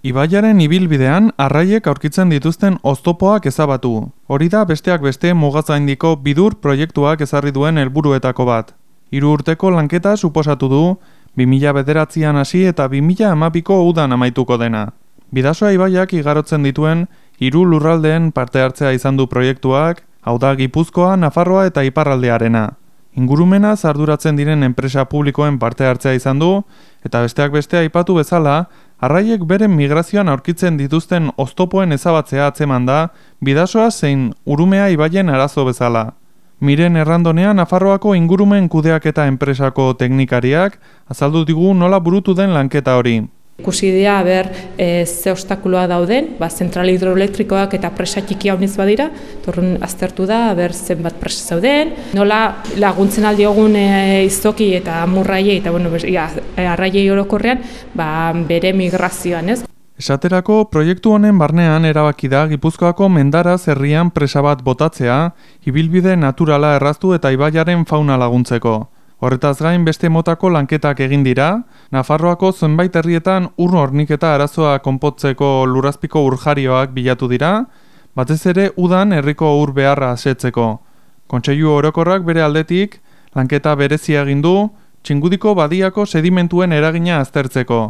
Ibaiaren ibilbidean arraiek aurkitzen dituzten oztopoak ezabatu. Hori da besteak beste mugatzaindiko bidur proiektuak ezarri duen helburuetako bat. Hiru urteko lanketa suposatu du 2000 bederatzean hasi eta 2000 amapiko udan amaituko dena. Bidasoa ibaiak igarotzen dituen hiru lurraldeen parte hartzea izan du proiektuak, hau da Gipuzkoa, Nafarroa eta Iparraldearena. Ingurumena zarduratzen diren enpresa publikoen parte hartzea izan du, eta besteak bestea aipatu bezala, Arraiek beren migrazioan aurkitzen dituzten oztopoen ezabatzea atzeman da, bidasoa zein urumea ibaien arazo bezala. Miren errandonean Nafarroako ingurumen kudeak eta enpresako teknikariak azaldu digu nola burutu den lanketa hori. Ikusi dira, ber, e, ze obstakuloa dauden, ba, zentral hidroelektrikoak eta presa txiki hauniz badira, torrun aztertu da, ber, zenbat presa zauden, nola laguntzen aldiogun e, izoki eta murraiei, eta bueno, ja, e, arraiei orokorrean, ba, bere migrazioan, ez? Esaterako, proiektu honen barnean erabaki da Gipuzkoako mendaraz herrian presa bat botatzea, ibilbide naturala erraztu eta ibaiaren fauna laguntzeko. Horretaz gain beste motako lanketak egin dira, Nafarroako zenbait herrietan ur horniketa arazoa konpotzeko lurazpiko urjarioak bilatu dira, batez ere udan herriko ur beharra asetzeko. Kontseilu orokorrak bere aldetik, lanketa berezia egin du, txingudiko badiako sedimentuen eragina aztertzeko.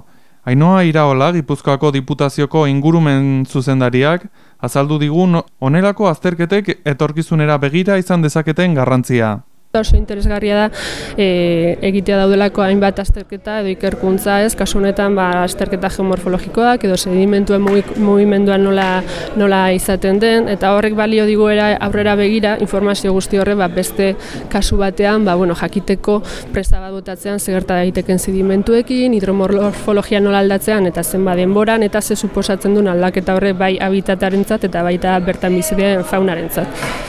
Ainoa iraola Gipuzkoako diputazioko ingurumen zuzendariak, azaldu digun onelako azterketek etorkizunera begira izan dezaketen garrantzia oso interesgarria da e, egitea daudelako hainbat azterketa edo ikerkuntza ez, kasu honetan ba, azterketa geomorfologikoak edo sedimentuen mugimenduan nola, nola izaten den, eta horrek balio diguera aurrera begira informazio guzti horre ba, beste kasu batean ba, bueno, jakiteko presa bat botatzean zegerta daiteken sedimentuekin, hidromorfologia nola aldatzean eta zenba denboran eta ze suposatzen duen aldaketa horre bai habitatarentzat eta baita bertan bizideen faunarentzat.